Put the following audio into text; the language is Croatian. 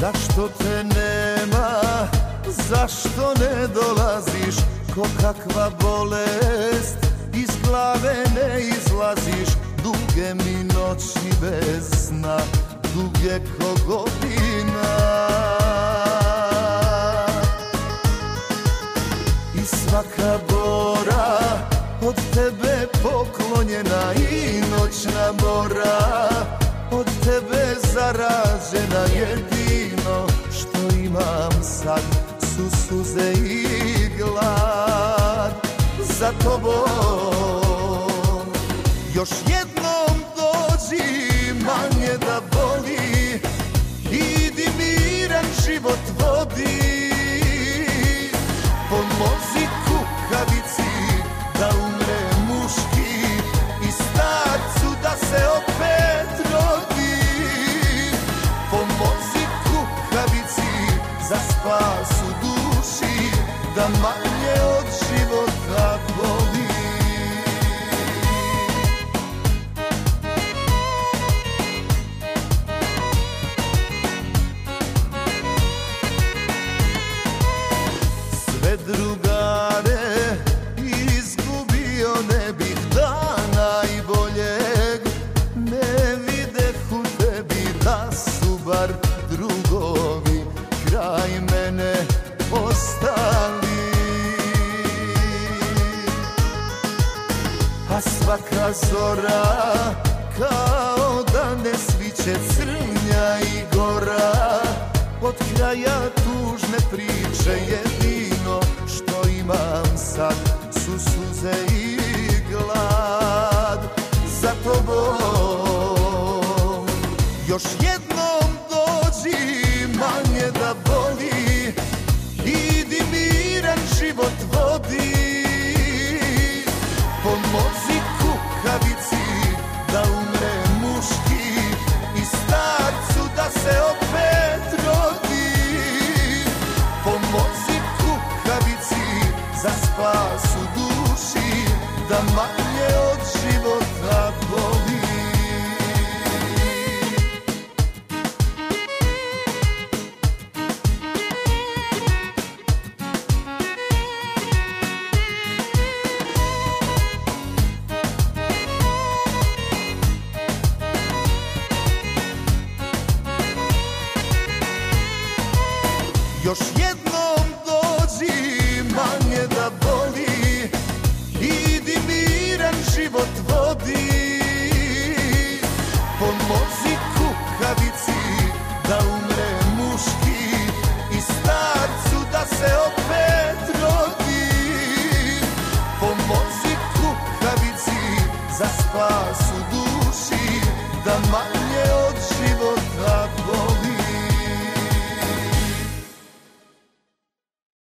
Zašto te nema, zašto ne dolaziš? Ko kakva bolest, iz glave ne izlaziš? Duge mi noći bez sna, duge ko godina. I svaka bora od tebe poklonjena I noćna mora od tebe zaražena suze i Za tobom Da manje od života boli. Sve drugare svaka zora kao da ne sviće crnja i gora. Od kraja tužne priče jedino što imam sad su suze i manje od života boli Još mama.